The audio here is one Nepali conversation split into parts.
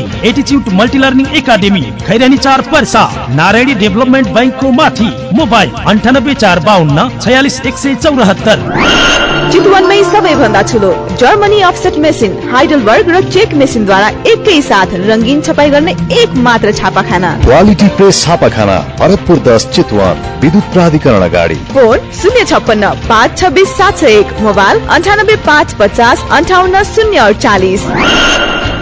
हुने एटिच्युट मल्टिलर्निङ एकाडेमी खैरानी चार पर्सा नारायणी डेभलपमेन्ट ब्याङ्कको माथि मोबाइल अन्ठानब्बे चार बाहन्न छयालिस एक सय चौरात्तर चितवनमै सबैभन्दा ठुलो जर्मनी अफसेट मेसिन हाइडलबर्ग र चेक मेसिनद्वारा एकै साथ रङ्गीन छपाई गर्ने एक मात्र छापाखाना। क्वालिटी प्रेस छापाखाना भरतपुर दस चितवन विद्युत प्राधिकरण अगाडि। फोन शून्य छप्पन्न पाँच छब्बिस सात सय एक मोबाइल अन्ठानब्बे पाँच पचास अन्ठाउन्न शून्य अडचालिस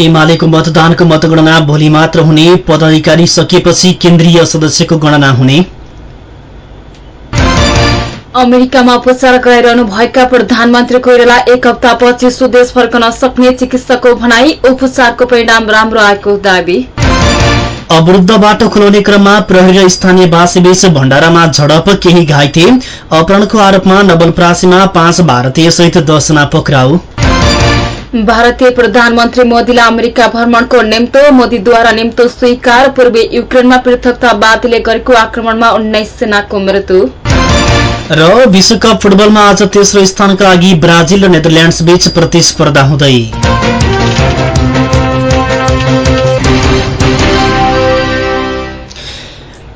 एमालेको मतदानको मतगणना भोलि मात्र हुने पदाधिकारी सकिएपछि केन्द्रीय सदस्यको गणना हुने। अमेरिकामा उपचार गराइरहनु भएका प्रधानमन्त्री कोइराला एक हप्तापछि स्वदेश फर्कन सक्ने चिकित्सकको भनाई उपचारको परिणाम राम्रो आएको दावी। अवरुद्ध बाटो खुलाउने क्रममा प्रहरी र स्थानीय वासीबीच भण्डारामा झडप केही घाइते। अपहरणको आरोपमा नवलप्रासीमा पाँच भारतीय सहित दसजना पक्राउ। भारतीय प्रधानमन्त्री मोदीलाई अमेरिका भ्रमणको निम्तो मोदीद्वारा निम्तो स्वीकार पूर्वी युक्रेनमा पृथकतावादीले गरेको आक्रमणमा उन्नाइस सेनाको मृत्यु। र विश्वकप फुटबलमा आज तेस्रो स्थानका लागि ब्राजिल र नेदरल्याण्ड्स बीच प्रतिस्पर्धा हुँदै।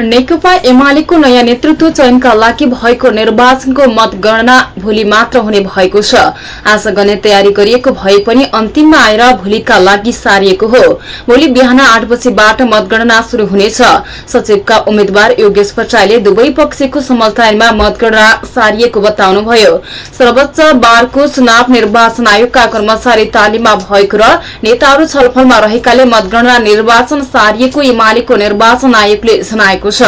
नेकपा एमालेको नयाँ नेतृत्व चयनका लागि भएको निर्वाचनको मतगणना भोलि मात्र हुने भएको छ। आज गर्ने तयारी गरिएको भए पनि अन्तिममा आएर भोलिका लागि सारिएको हो। भोलि बिहान आठ बजीबाट मतगणना शुरू हुनेछ। सचिवका उम्मेद्वार योगेश भट्टराईले दुवै पक्षको समझदारीमा मतगणना सारिएको बताउनुभयो। सर्वोच्च बारको चुनाव निर्वाचन आयोगका कर्मचारी तालिममा भएको र नेताहरू छलफलमा रहेकाले मतगणना निर्वाचन सारिएको एमालेको निर्वाचन आयोगले जनाएको छ।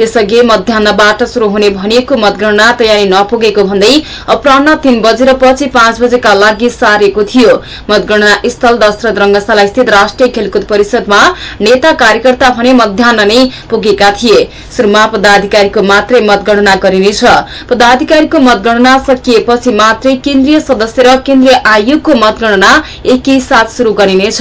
यसअघि मध्याहबाट शुरू हुने भनिएको मतगणना तयारी नपुगेको भन्दै अपरान्न तीन बजेर पछि पाँच बजेका लागि सारेको थियो। मतगणना स्थल दशरथ रंगशाला स्थित राष्ट्रिय खेलकुद परिषदमा नेता कार्यकर्ता भने मध्याह नै पुगेका थिए। शुरूमा पदाधिकारीको मात्रै मतगणना गरिनेछ पदाधिकारीको मतगणना सकिएपछि मात्रै केन्द्रीय सदस्य र केन्द्रीय आयोगको मतगणना एकैसाथ शुरू गरिनेछ।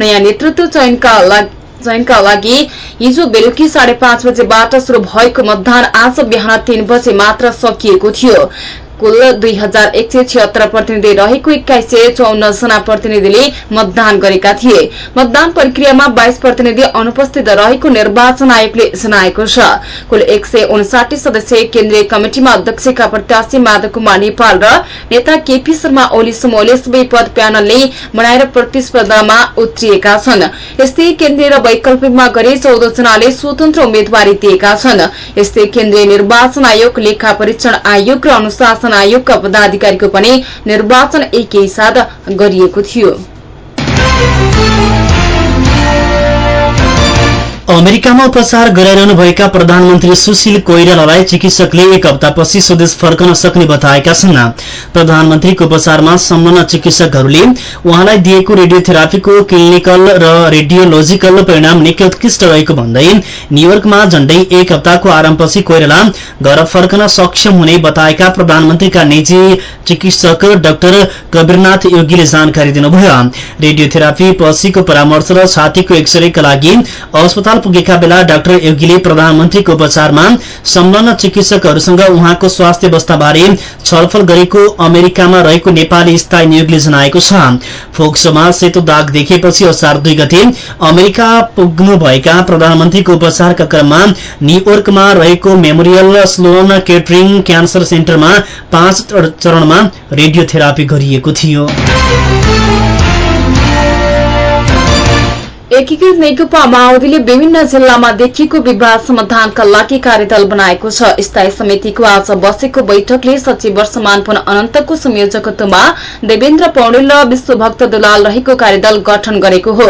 नयाँ नेतृत्व चयनका लागि चयनका लागि हिजो बेलुकी साढे पाँच बजेबाट शुरू भएको मतदान आज बिहान तीन बजे मात्र सकिएको थियो। कुल दुई हजार एक सय छिहत्तर प्रतिनिधि रहेको एक्काइस सय चौन्न जना प्रतिनिधिले मतदान गरेका थिए। मतदान प्रक्रियामा बाइस प्रतिनिधि अनुपस्थित रहेको निर्वाचन आयोगले जनाएको छ। कुल एक सय उन्साठी सदस्यीय केन्द्रीय कमिटिमा अध्यक्षका प्रत्याशी माधव कुमार नेपाल र नेता केपी शर्मा ओली समूहले सबै पद प्यानलले बनाएर प्रतिस्पर्धामा उत्रिएका छन्। यस्तै केन्द्रीय र वैकल्पिकमा गरी चौध जनाले स्वतन्त्र उम्मेद्वारी दिएका छन्। यस्तै केन्द्रीय निर्वाचन आयोग लेखा परीक्षण आयोग र अनुशासन आयोगका पदाधिकारीको पनि निर्वाचन एकै साथ गरिएको थियो। अमेरिकामा उपचार गराइरहनु भएका प्रधानमन्त्री सुशील कोइरालालाई चिकित्सकले एक हप्तापछि स्वदेश फर्कन सक्ने बताएका छन्। प्रधानमन्त्रीको उपचारमा संलग्न चिकित्सकहरूले उहाँलाई दिएको रेडियोथेरापीको क्लिनिकल र रेडियोलोजिकल परिणाम निकै उत्कृष्ट रहेको भन्दै न्यूयोर्कमा झण्डै एक हप्ताको आरामपछि कोइराला घर फर्कन सक्षम हुने बताएका प्रधानमन्त्रीका निजी चिकित्सक डाक्टर कवीरनाथ योगीले जानकारी दिनुभयो। रेडियोथेरापी पछिको परामर्श र छातीको एक्सरेका लागि अस्पताल पुगेका बेला डाक्टर योगीले प्रधानमन्त्रीको उपचारमा संलग्न चिकित्सकहरूसँग उहाँको स्वास्थ्य अवस्थाबारे छलफल गरेको अमेरिकामा रहेको नेपाली स्थायी नियोगले जनाएको छ। फोक्सोमा सेतो दाग देखेपछि असार दुई गते अमेरिका पुग्नुभएका प्रधानमन्त्रीको उपचारका क्रममा न्यूयोर्कमा रहेको मेमोरियल स्लोन केटरिङ क्यान्सर सेन्टरमा पाँच चरणमा रेडियोथेरापी गरिएको थियो। एकीकृत नेकपा माओवादीले विभिन्न जिल्लामा देखिएको विवाद समाधानका लागि कार्यदल बनाएको छ। स्थायी समितिको आज बसेको बैठकले सचिव वर्षमान अनन्तको संयोजकत्वमा देवेन्द्र पौडेल र विश्वभक्त दुलाल रहेको कार्यदल गठन गरेको हो।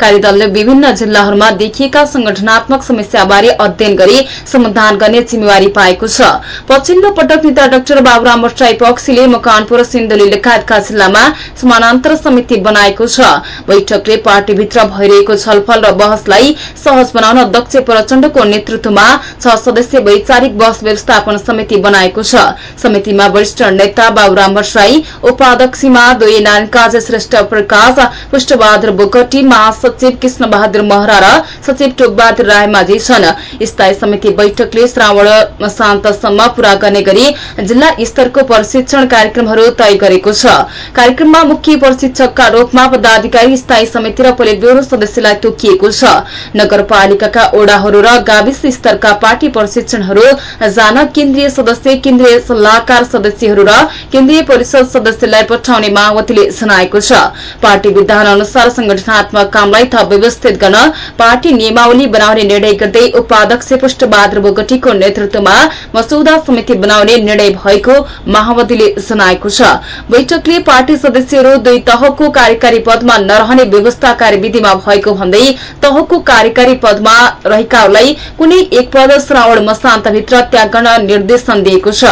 कार्यदलले विभिन्न जिल्लाहरूमा देखिएका संगठनात्मक समस्याबारे अध्ययन गरी समाधान गर्ने जिम्मेवारी पाएको छ। पछिल्लो पटक नेता डाक्टर बाबुराम भट्टराई पक्षीले मकानपुर सिन्धुली लगायतका जिल्लामा समानान्तर समिति बनाएको छ। बैठकले पार्टीभित्र भइरहेको छलफल र बहसलाई सहज बनाउन अध्यक्ष प्रचण्डको नेतृत्वमा छ सदस्यीय वैचारिक बहस व्यवस्थापन समिति बनाएको छ। समितिमा वरिष्ठ नेता बाबुराम भट्टराई उपाध्यक्षमा दुई नारायण श्रेष्ठ प्रकाश पुष्टबहादुर बोकटी महासचिव कृष्ण बहादुर महरा र सचिव टोकबहादुर रायमाझी छन्। स्थायी समिति बैठकले श्रावण शान्तसम्म पूरा गर्ने गरी जिल्ला स्तरको प्रशिक्षण कार्यक्रमहरू तय गरेको छ। कार्यक्रममा मुख्य प्रशिक्षकका रूपमा पदाधिकारी स्थायी समिति र पोलिट ब्यूरो सदस्यलाई तोकिएको छ। नगरपालिकाका ओडाहरू र गाविस स्तरका पार्टी प्रशिक्षणहरू जान केन्द्रीय सदस्य केन्द्रीय सल्लाहकार सदस्यहरू र केन्द्रीय परिषद सदस्यलाई पठाउने माओवादीले जनाएको छ। पार्टी विधान अनुसार संगठनात्मक कामलाई थप व्यवस्थित गर्न पार्टी नियमावली बनाउने निर्णय गर्दै उपाध्यक्ष पुष्टबहादुर बोगटीको नेतृत्वमा मसौदा समिति बनाउने निर्णय भएको माओवादीले जनाएको छ। बैठकले पार्टी सदस्यहरू दुई तहको कार्यकारी पदमा नरहने व्यवस्था कार्यविधिमा भन्दै तहको कार्यकारी पदमा रहेकाहरूलाई कुनै एक पद श्रावण मसान्तभित्र त्याग गर्न निर्देशन दिएको छ।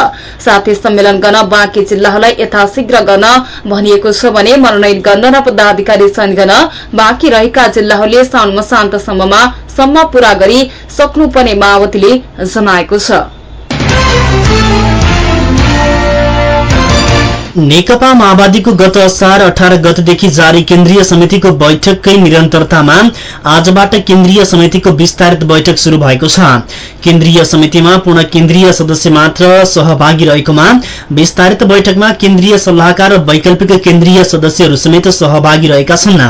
साथै सम्मेलन गर्न बाँकी जिल्लाहरूलाई यथाशीघ्र गर्न भनिएको छ भने मनोनयन गर्न र पदाधिकारी चयन गर्न बाँकी रहेका जिल्लाहरूले साउन मसान्तसम्ममा सम्म पूरा गरी सक्नुपर्ने जनाएको छ। नेकपा माओवादीको गत असार अठार गतदेखि जारी केन्द्रीय समितिको बैठककै निरन्तरतामा आजबाट केन्द्रीय समितिको विस्तारित बैठक शुरू भएको छ। केन्द्रीय समितिमा पूर्ण केन्द्रीय सदस्य मात्र सहभागी रहेकोमा विस्तारित बैठकमा केन्द्रीय सल्लाहकार र वैकल्पिक केन्द्रीय सदस्यहरू समेत सहभागी रहेका छन्।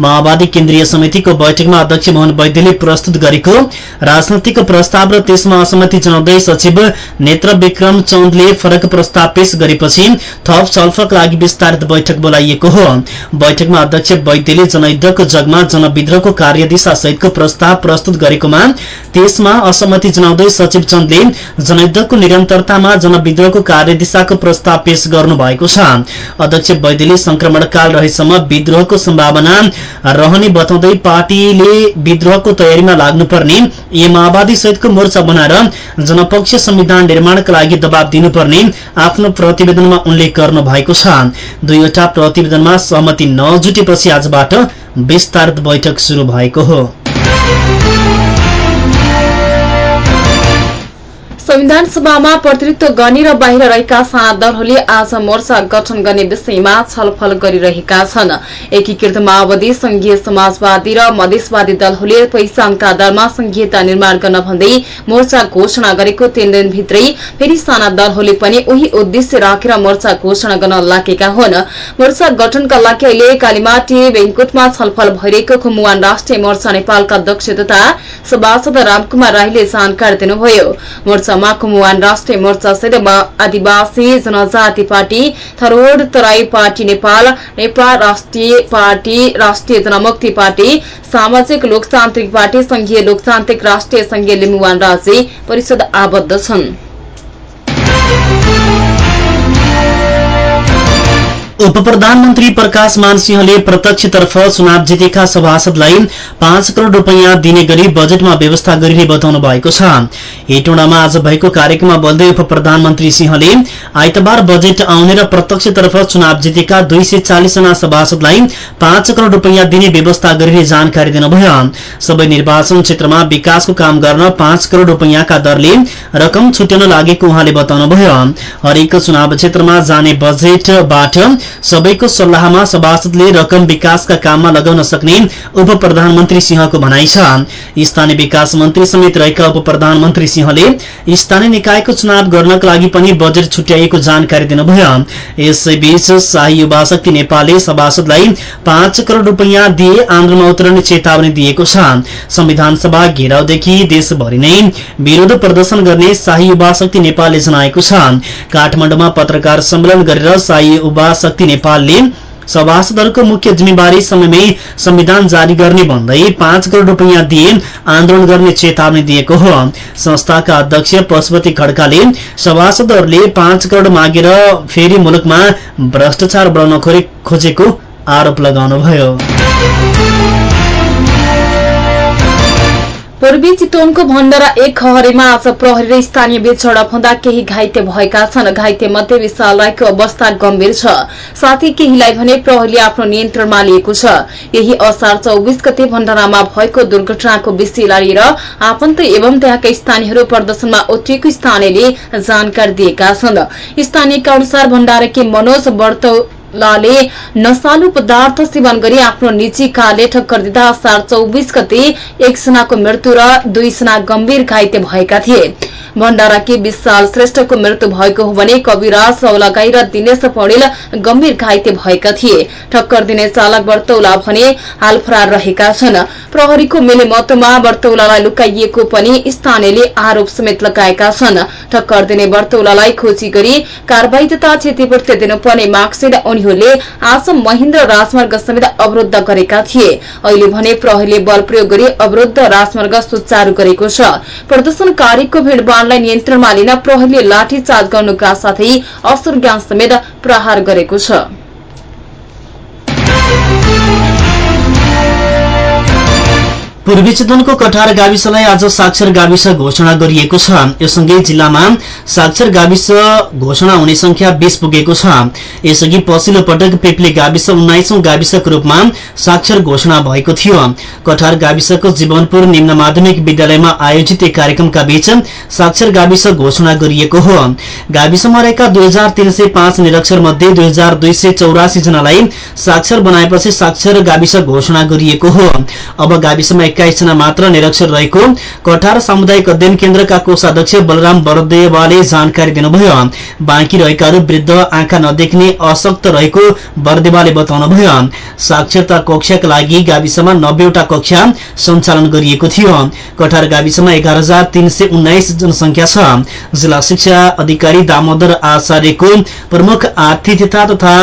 माओवादी केन्द्रीय समितिको बैठकमा अध्यक्ष मोहन वैद्यले प्रस्तुत गरेको राजनैतिक प्रस्ताव र त्यसमा असहमति जनाउँदै सचिव नेत्र विक्रम चौधले फरक प्रस्ताव पेश गरेपछि थप थप छलफलका लागि विस्तारित बैठक बोलाइएको हो बैठकमा अध्यक्ष वैद्यले जनयुद्धको जगमा जनविद्रोहको कार्यदिशा सहितको प्रस्ताव प्रस्तुत गरेकोमा त्यसमा असहमति जनाउँदै सचिव चन्दले जनयुद्धको निरन्तरतामा जनविद्रोहको कार्यदिशाको प्रस्ताव पेश गर्नु भएको छ अध्यक्ष वैद्यले संक्रमणकाल रहेसम्म विद्रोहको सम्भावना रहने बताउँदै पार्टीले विद्रोहको तयारीमा लाग्नुपर्ने ए माओवादी सहितको मोर्चा बनाएर जनपक्षीय संविधान निर्माणका लागि दबाव दिनुपर्ने आफ्नो प्रतिवेदनमा उल्लेख गर्नु भएको छ। दुईवटा प्रतिवेदनमा सहमति नजुटेपछि आजबाट विस्तारित बैठक शुरू भएको हो। संविधान सभामा प्रतिनिधित्व गर्ने र बाहिर रहेका साना दलहरूले आज मोर्चा गठन गर्ने विषयमा छलफल गरिरहेका छन्। एकीकृत माओवादी संघीय समाजवादी र मधेसवादी दलहरूले पहिचानका आधारमा संघीयता निर्माण गर्न भन्दै मोर्चा घोषणा गरेको तीन दिनभित्रै फेरि साना दलहरूले पनि उही उद्देश्य राखेर मोर्चा घोषणा गर्न लागेका हुन्। मोर्चा गठनका लागि अहिले कालीमाटी बेङ्कुटमा छलफल भइरहेको खुमुवान राष्ट्रिय मोर्चा नेपालका अध्यक्ष तथा सभासद रामकुमार राईले जानकारी दिनुभयो। मोर्चामा कुमुवान राष्ट्रिय मोर्चा सहित आदिवासी जनजाति पार्टी थरोड तराई पार्टी नेपाल नेपाल राष्ट्रिय पार्टी राष्ट्रिय जनमुक्ति पार्टी सामाजिक लोकतान्त्रिक पार्टी संघीय लोकतान्त्रिक राष्ट्रिय संघीय लिम्बुवान राज्य परिषद आबद्ध छन् उप प्रधानमन्त्री प्रकाश मानसिंहले प्रत्यक्षतर्फ चुनाव जितेका सभासदलाई पाँच करोड़ रूपियाँ दिने गरी बजेटमा व्यवस्था गरिने बताउनु भएको छ। हेटौँडामा आज भएको कार्यक्रममा बोल्दै उप प्रधानमन्त्री सिंहले आइतबार बजेट आउने र प्रत्यक्षतर्फ चुनाव जितेका दुई सय चालिसजना सभासदलाई पाँच करोड़ रूपियाँ दिने व्यवस्था गरिने जानकारी दिनुभयो। सबै निर्वाचन क्षेत्रमा विकासको काम गर्न पाँच करोड़ रूपियाँका दरले रकम छुट्याउन लागेको उहाँले बताउनुभयो। हरेक चुनाव क्षेत्रमा जाने बजेटबाट सबैको सल्लाहमा सभासदले रकम विकासका काममा लगाउन सक्ने उप प्रधानमन्त्री सिंहको भनाइ छ। स्थानीय विकास मन्त्री समेत रहेका उप प्रधानमन्त्री सिंहले स्थानीय निकायको चुनाव गर्नका लागि पनि बजेट छुट्याइएको जानकारी दिनुभयो। यसैबीच शाही युवा शक्ति नेपालले सभासदलाई पाँच करोड़ रूपियाँ दिए आन्द्रमा उत्रने चेतावनी दिएको छ। संविधान सभा घेराउदेखि देशभरि नै विरोध प्रदर्शन गर्ने शाही युवा शक्ति नेपालले जनाएको छ। काठमाडौँमा पत्रकार सम्मेलन गरेर शाही युवा नेपालले सभासदहरूको मुख्य जिम्मेवारी समयमै संविधान जारी गर्ने भन्दै पाँच करोड़ रूपियाँ दिए आन्दोलन गर्ने चेतावनी दिएको हो। संस्थाका अध्यक्ष पशुपति खड्काले सभासदहरूले पाँच करोड़ मागेर फेरि मुलुकमा भ्रष्टाचार बढाउन खोजेको आरोप लगाउनुभयो। पूर्वी चितवनको भण्डारा एक खहरीमा आज प्रहरी र स्थानीय बीच झडप हुँदा केही घाइते भएका छन्। घाइते मध्ये विशाल राईको अवस्था गम्भीर छ। साथै केहीलाई भने प्रहरीले आफ्नो नियन्त्रणमा लिएको छ। यही असार चौबिस गते भण्डारामा भएको दुर्घटनाको विषय लिएर आफन्त एवं त्यहाँका स्थानीयहरू प्रदर्शनमा उत्रिएको स्थानीयले जानकारी दिएका छन्। स्थानीयका अनुसार भण्डाराकी मनोज लाले नशालु पदार्थ सेवन गरी आफ्नो निजी कारले ठक्कर दिँदा असार चौबिस गते एकजनाको मृत्यु र दुईजना गम्भीर घाइते भएका थिए। भण्डाराकी विशाल श्रेष्ठको मृत्यु भएको हो भने कविराज सौलागाई र दिनेश पौडेल गम्भीर घाइते भएका थिए। ठक्कर दिने चालक वर्तौला भने हाल फरार रहेका छन्। प्रहरीको मेले महत्वमा वर्तौलालाई लुकाइएको पनि स्थानीयले आरोप समेत लगाएका छन्। ठक्कर दिने वर्तौलालाई खोजी गरी कारवाही तथा क्षतिपूर्ति दिनुपर्ने मागसित उनीहरूले आज महेन्द्र राजमार्ग समेत अवरूद्ध गरेका थिए। अहिले भने प्रहरीले बल प्रयोग गरी अवरूद्ध राजमार्ग सुचारू गरेको छ। प्रदर्शनकारीको भीड़भाड़लाई नियन्त्रणमा लिन प्रहरीले लाठीचार्ज गर्नुका साथै असर ज्ञान समेत प्रहार गरेको छ। पूर्वी चितवनको कठार गाविसलाई आज साक्षर गाविस घोषणा गरिएको छ। यससँगै जिल्लामा साक्षर गाविस घोषणा हुने संख्या बीस पुगेको छ। यसअघि पछिल्लो पटक पेप्ले गाविस उन्नाइसौं गाविसको रूपमा साक्षर घोषणा भएको थियो। कठार गाविसको जीवनपुर निम्न माध्यमिक विद्यालयमा आयोजित एक कार्यक्रमका बीच साक्षर गाविस घोषणा गरिएको हो। गाविसमा रहेका दुई निरक्षर मध्ये दुई जनालाई साक्षर बनाएपछि साक्षर गाविस घोषणा गरिएको हो। अब गाविसमा एक्काइसजना मात्र निरक्षर रहेको कठार सामुदायिक अध्ययन केन्द्रका कोषाध्यक्ष बलराम बरदेवाले जानकारी दिनुभयो। बाँकी रहेकाहरू वृद्ध आँखा नदेख्ने अशक्त रहेको बरदेवाले बताउनुभयो। साक्षरता कक्षाका लागि गाविसमा नब्बेवटा कक्षा सञ्चालन गरिएको थियो। कठार गाविसमा एघार जनसंख्या छ। जिल्ला शिक्षा अधिकारी दामोदर आचार्यको प्रमुख आतिथ्यता तथा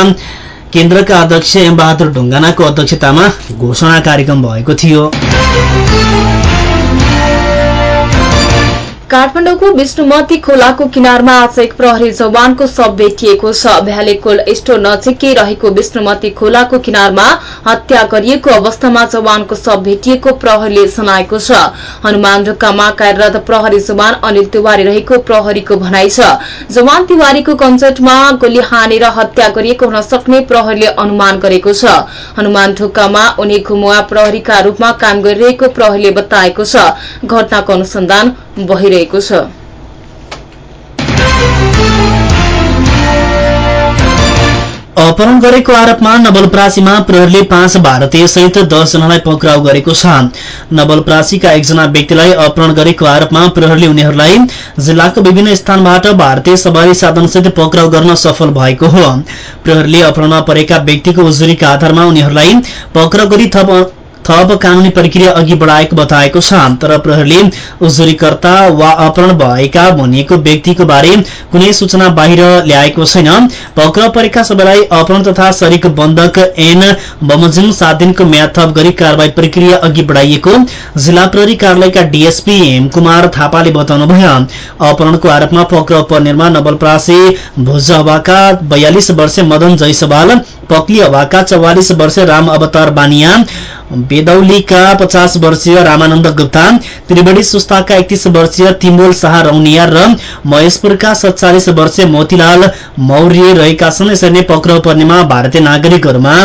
केन्द्रका अध्यक्ष एम बहादुर ढुङ्गानाको अध्यक्षतामा घोषणा कार्यक्रम भएको थियो। काठमाडौँको विष्णुमती खोलाको किनारमा आज एक प्रहरी जवानको शव भेटिएको छ। भ्याले कोल्ड स्टोर नजिकै रहेको विष्णुमती खोलाको किनारमा हत्या गरिएको अवस्थामा जवानको शव भेटिएको प्रहरीले जनाएको छ। हनुमान ढुक्कामा कार्यरत प्रहरी जवान अनिल तिवारी रहेको प्रहरीको भनाइ छ। जवान तिवारीको कन्सर्टमा गोली हानेर हत्या गरिएको हुन सक्ने प्रहरीले अनुमान गरेको छ। हनुमान ढुक्कामा उनी घुमुवा प्रहरीका रूपमा काम गरिरहेको प्रहरीले बताएको छ। घटनाको अनुसन्धान भइरहेको छ। अपहरण गरेको आरोपमा नवलप्रासीमा प्रहरीले पाँच भारतीय सहित दसजनालाई पक्राउ गरेको छ। नवलप्रासीका एकजना व्यक्तिलाई अपहरण गरेको आरोपमा प्रहरीले उनीहरूलाई जिल्लाको विभिन्न स्थानबाट भारतीय सवारी साधनसहित पक्राउ गर्न सफल भएको हो। प्रहरीले अपहरणमा परेका व्यक्तिको उजुरीका आधारमा उनीहरूलाई पक्राउ गरी थप थप कानूनी प्रक्रिया अघि बढाएको बताएको छ। तर प्रहरीले उजुरीकर्ता वा अपहरण भएका भनिएको व्यक्तिको बारे कुनै सूचना बाहिर ल्याएको छैन। पक्राउ परेका सबैलाई अपहरण तथा शरीक बन्धक एन बमोजिम सात दिनको म्याद थप गरी कारवाही प्रक्रिया अघि बढाइएको जिल्ला प्रहरी कार्यालयका डीएसपी हेम कुमार थापाले बताउनुभयो। अपहरणको आरोपमा पक्राउ पर्नेमा नवलप्रासी भुजहवाका बयालिस वर्ष मदन जयसवाल पक्ली हवाका चौवालिस वर्ष राम अवतार बानिया बेदौलीका पचास वर्षीय रामानन्द गुप्ता त्रिवेणी सुस्ताका एकतीस वर्षीय तिमोल शाह रौनिया र महेशपुरका सत्तालिस वर्षीय मोतीलाल मौर्य रहेका छन्। यसरी पक्राउ पर्नेमा भारतीय नागरिकहरूमा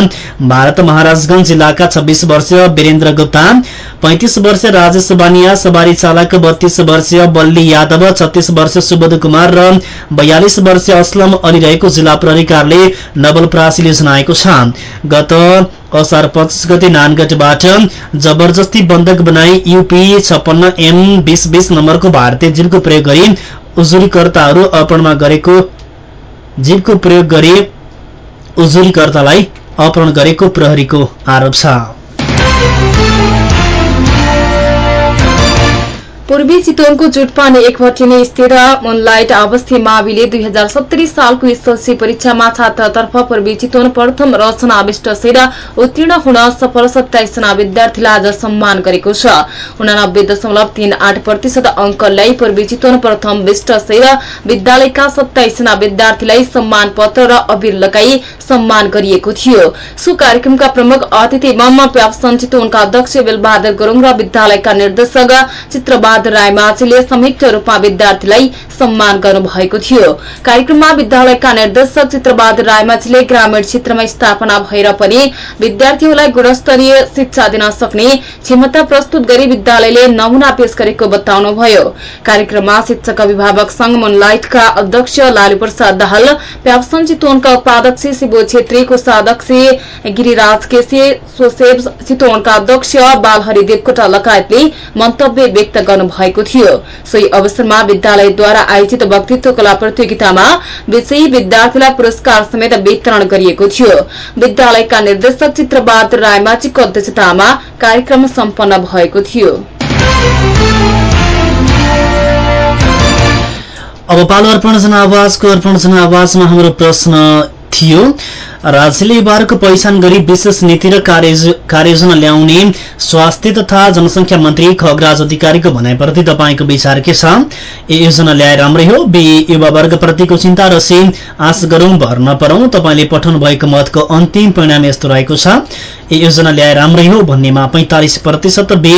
भारत महाराजगंज जिल्लाका छब्बीस वर्षीय वीरेन्द्र गुप्ता पैंतिस वर्षीय राजेश बानिया सवारी चालक बत्तीस वर्षीय बल्ली यादव छत्तीस वर्षीय सुबोध कुमार र बयालिस वर्षीय असलम अली रहेको जिल्ला प्रहरी कार्यालय नवलपरासीले जनाएको छ। असार पच्चिस गते नानगढबाट जबरजस्ती बन्धक बनाई युपी छप्पन्न एम बीस बीस नम्बरको भारतीय जीवको प्रयोग गरी उजुरीकर्ताहरू अर्पणमा गरेको जीवको प्रयोग गरी उजुरीकर्तालाई अपहरण गरेको प्रहरीको आरोप छ। पूर्वी चितवनको जुटपानी भटिने स्थित मुनलाइट आवासीय माविले दुई हजार सत्तरी सालको एसएलसी परीक्षामा छात्रतर्फ पूर्वी चितवन प्रथम रचना सेर उत्तीर्ण हुन सफल सत्ताइसजना विद्यार्थीलाई आज सम्मान गरेको छ। उनानब्बे दशमलव तीन आठ प्रतिशत अङ्क ल्याई पूर्वी चितवन प्रथम विष्ट सेर विद्यालयका सत्ताइसजना विद्यार्थीलाई सम्मान पत्र र अबिर लगाई सम्मान गरिएको थियो। सो कार्यक्रमका प्रमुख अतिथि मम्म प्याप्सन चितवनका अध्यक्ष बेलबहादुर गुरूङ र विद्यालयका निर्देशक चित्रबहादुर रायमाझीले संयुक्त रूपमा विद्यार्थीलाई सम्मान गर्नुभएको थियो। कार्यक्रममा विद्यालयका निर्देशक चित्रबहादुर रायमाझीले ग्रामीण क्षेत्रमा स्थापना भएर पनि विद्यार्थीहरूलाई गुणस्तरीय शिक्षा दिन सक्ने क्षमता प्रस्तुत गरी विद्यालयले नमूना पेश गरेको बताउनुभयो। कार्यक्रममा शिक्षक अभिभावक संघ मुनलाइटका अध्यक्ष लालु प्रसाद दाहाल प्याप्सन चितवनका उपाध्यक्ष शिव छेत्री कोषाध्यक्ष गिरिराज केसी सोसेब चितवनका अध्यक्ष बालहरि देवकोटा लगायतले मन्तव्य व्यक्त गर्नुभएको थियो। सोही अवसरमा विद्यालयद्वारा आयोजित वक्तित्व कला प्रतियोगितामा विजयी विद्यार्थीलाई पुरस्कार समेत वितरण गरिएको थियो। विद्यालयका निर्देशक चित्रबहादुर रायमाझीको अध्यक्षतामा कार्यक्रम सम्पन्न भएको थियो। अब पालो अर्पण जनावासको अर्पण जनावासमा हाम्रो प्रश्न थियो। राज्यले बारको पहिचान गरी विशेष नीति र कार्ययोजना ल्याउने स्वास्थ्य तथा जनसंख्या मन्त्री खगराज अधिकारीको भनाइप्रति तपाईँको विचार के छ? ए योजना ल्याए राम्रै हो। बी युवावर्गप्रतिको चिन्ता र सी आश गरौं भर नपरौं। तपाईँले पठाउनु भएको मतको अन्तिम परिणाम यस्तो रहेको छ। ए योजना ल्याए राम्रै हो भन्नेमा पैंतालिस प्रतिशत बी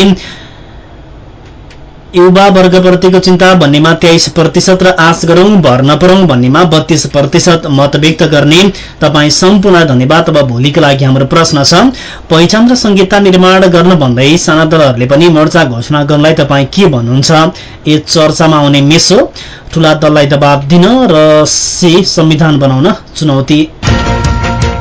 युवा वर्गप्रतिको चिन्ता भन्नेमा तेइस प्रतिशत र आश गरौं भर नपरौं भन्नेमा बत्तीस प्रतिशत मत व्यक्त गर्ने। तपाईँ सम्पूर्ण धन्यवाद। अब भोलिको लागि हाम्रो प्रश्न छ। पहिचान र संहिता निर्माण गर्न भन्दै साना दलहरूले पनि मोर्चा घोषणा गर्नलाई तपाईँ के भन्नुहुन्छ? ए चर्चामा आउने मेसो। ठूला दललाई दबाव दिन र सी संविधान बनाउन चुनौती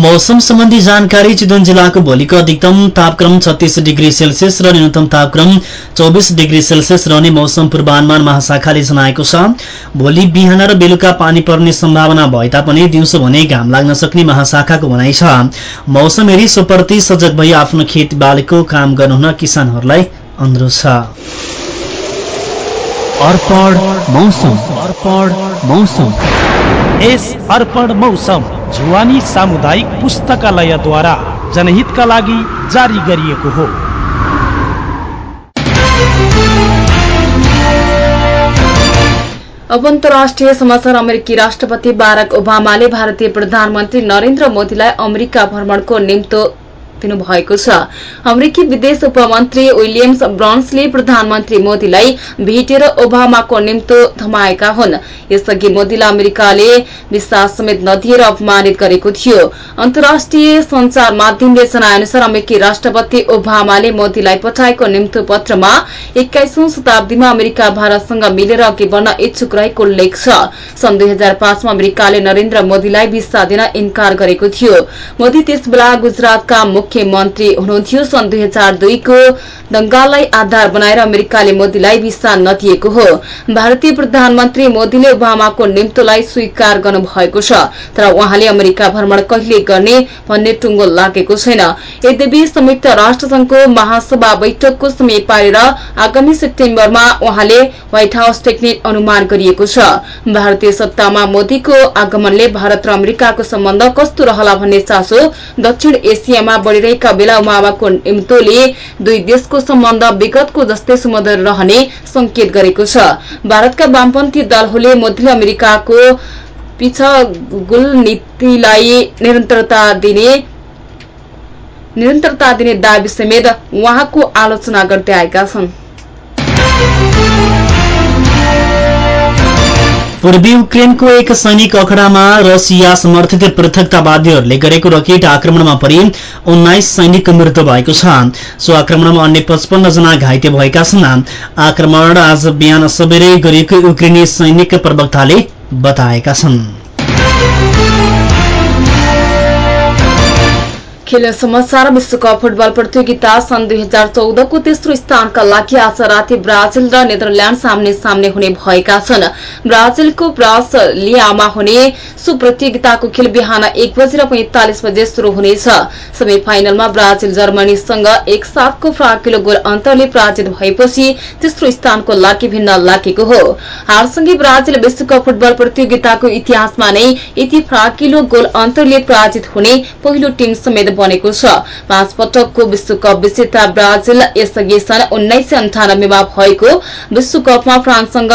मौसम सम्बन्धी जानकारी चितवन जिल्लाको भोलिको अधिकतम तापक्रम छत्तीस डिग्री सेल्सियस र न्यूनतम तापक्रम चौबिस डिग्री सेल्सियस रहने मौसम पूर्वानुमान महाशाखाले जनाएको छ। भोलि बिहान र बेलुका पानी पर्ने सम्भावना भए तापनि दिउँसो भने घाम लाग्न सक्ने महाशाखाको भनाइ छ। मौसम हेरी सोप्रति सजग भई आफ्नो खेत बालीको काम गर्नुहुन किसानहरूलाई अनुरोध छ। अर्पण मौसम। अर्पण मौसम। यस अर्पण मौसम। जुवानी सामुदायिक पुस्तकालयद्वारा जनहितका लागि जारी गरिएको हो। अब अन्तर्राष्ट्रिय समाचार अमेरिकी राष्ट्रपति बाराक ओबामाले भारतीय प्रधानमन्त्री नरेन्द्र मोदीलाई अमेरिका भ्रमणको निम्तो दिनुभएको छ। अमेरिकी विदेश उपमन्त्री विलियम्स ब्रन्सले प्रधानमन्त्री मोदीलाई भेटेर ओबामाको निम्तो थमाएका हुन्। यसअघि मोदीलाई अमेरिकाले विश्वास समेत नदिएर अपमानित गरेको थियो। अन्तर्राष्ट्रिय संचार माध्यमले जनाएअनुसार अमेरिकी राष्ट्रपति ओबामाले मोदीलाई पठाएको निम्तो पत्रमा एक्काइसौं शताब्दीमा अमेरिका भारतसँग मिलेर अघि बढ्न इच्छुक रहेको उल्लेख छ। सन् दुई हजार पाँचमा अमेरिकाले नरेन्द्र मोदीलाई भिसा दिन इन्कार गरेको थियो। मोदी त्यसबेला गुजरातका मुख्यमन्त्री हुनुहुन्थ्यो। सन् दुई हजार दुईको दंगाललाई आधार बनाएर अमेरिकाले मोदीलाई भिसा नदिएको हो। भारतीय प्रधानमन्त्री मोदीले ओबामाको निम्तोलाई स्वीकार गर्नु भएको छ तर उहाँले अमेरिका भ्रमण कहिले गर्ने भन्ने टुङ्गो लागेको छैन। यद्यपि संयुक्त राष्ट्रसंघको महासभा बैठकको समय पारेर आगामी सेप्टेम्बरमा उहाँले व्हाइट हाउस टेक्ने अनुमान गरिएको छ। भारतीय सत्तामा मोदीको आगमनले भारत र अमेरिकाको सम्बन्ध कस्तो रहला भन्ने चासो दक्षिण एसियामा बढ़िरहेका बेला ओबामाको निम्तोले दुई देशको सम्बन्ध विगतको जस्तै सुमधुर रहने संकेत गरेको छ। भारतका वामपन्थी दलहरूले मोदीले अमेरिकाको पिछगुल नीतिलाई निरन्तरता दिने निरन्तरता दिने दावी समेत उहाँको आलोचना गर्दै आएका छन्। पूर्वी युक्रेनको एक सैनिक अखडामा रसिया समर्थित पृथकतावादीहरूले गरेको रकेट आक्रमणमा परि उन्नाइस सैनिकको मृत्यु भएको छ। सो आक्रमणमा अन्य पचपन्न जना घाइते भएका छन्। आक्रमण आज बिहान सबेरै गरिएको युक्रेनी सैनिक प्रवक्ताले बताएका छन्। खेल समाचार विश्वकप फुटबल प्रतियोगिता सन् दुई हजार चौधको तेस्रो स्थानका लागि आज राति ब्राजिल र नेदरल्याण्ड सामने सामने हुने भएका छन्। ब्राजिलको ब्रासलियामा हुने सो प्रतियोगिताको खेल बिहान एक बजेर पैंतालिस बजे शुरू हुनेछ। सेमी फाइनलमा ब्राजिल जर्मनीसँग एक सातको फ्राकिलो गोल अन्तरले पराजित भएपछि तेस्रो स्थानको लागि भिन्न लागेको हो। हारसँगै ब्राजिल विश्वकप फुटबल प्रतियोगिताको इतिहासमा नै यति फ्राकिलो गोल अन्तरले पराजित हुने पहिलो टीम समेत बनेको छ। पाँच पटकको विश्वकप विजेता ब्राजिल यसअघि सन् उन्नाइस सय अन्ठानब्बेमा भएको विश्वकपमा फ्रान्ससँग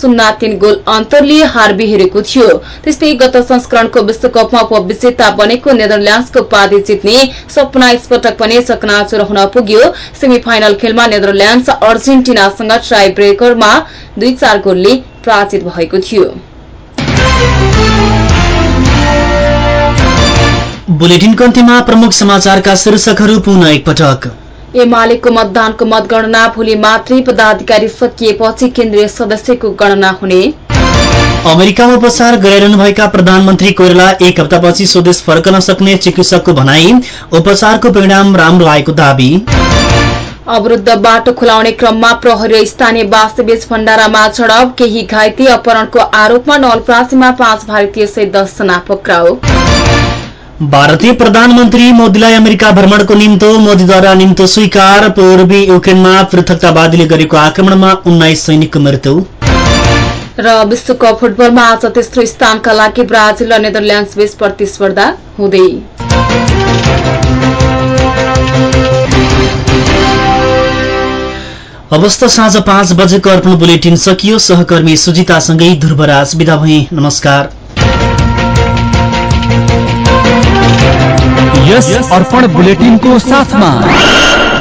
शून्य तीन गोल अन्तरले हार बिहेरेको थियो। त्यस्तै गत संस्करणको विश्वकपमा उपविजेता बनेको नेदरल्याण्डसको उपाधि जित्ने सपना यसपटक पनि चकनाचुर हुन पुग्यो। सेमी फाइनल खेलमा नेदरल्याण्ड्स अर्जेन्टिनासँग ट्राई ब्रेकरमा दुई चार गोलले पराजित भएको थियो। बुलेटिनको अन्त्यमा प्रमुख समाचारका शीर्षकहरू पुनः एकपटक। एमालेको मतदानको मतगणना भोलि मात्रै पदाधिकारी सकिएपछि केन्द्रीय सदस्यको गणना हुने। अमेरिकामा उपचार गराइरहनुभएका प्रधानमन्त्री कोइराला एक हप्तापछि स्वदेश फर्कन सक्ने चिकित्सकको भनाई उपचारको परिणाम राम्रो आएको दावी। अवरुद्ध बाटो खुलाउने क्रममा प्रहरी स्थानीय वास्तवीच भण्डारामा झडप केही घाइते अपहरणको आरोपमा नवलप्रासीमा पाँच भारतीय सहित दसजना पक्राउ। भारतीय प्रधानमन्त्री मोदीलाई अमेरिका भ्रमणको निम्तो मोदीद्वारा निम्तो स्वीकार पूर्वी युक्रेनमा पृथकतावादीले गरेको आक्रमणमा उन्नाइस सैनिकको मृत्यु र विश्वकप फुटबलमा आज तेस्रो स्थानका लागि ब्राजिल र नेदरल्याण्ड बीच प्रतिस्पर्धा हुँदै अवस्था साँझ पाँच बजेको अर्पण बुलेटिन सकियो सहकर्मी सुजितासँगै ध्रुवराज विदा भए नमस्कार यस अर्पण साथ साथमा।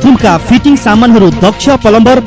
बाथरुमका फिटिंग सामानहरू दक्ष प्लम्बर